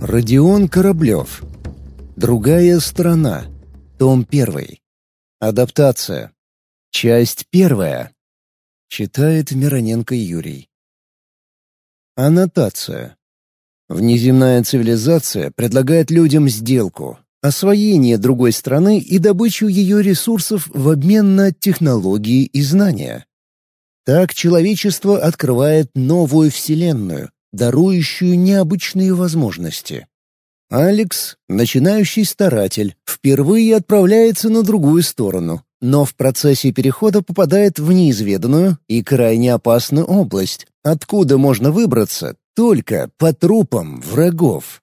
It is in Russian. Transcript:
Родион Кораблев. Другая сторона. Том 1. Адаптация. Часть первая. Читает Мироненко Юрий. Аннотация. Внеземная цивилизация предлагает людям сделку — освоение другой страны и добычу ее ресурсов в обмен на технологии и знания. Так человечество открывает новую вселенную, дарующую необычные возможности. Алекс, начинающий старатель, впервые отправляется на другую сторону, но в процессе перехода попадает в неизведанную и крайне опасную область, откуда можно выбраться только по трупам врагов.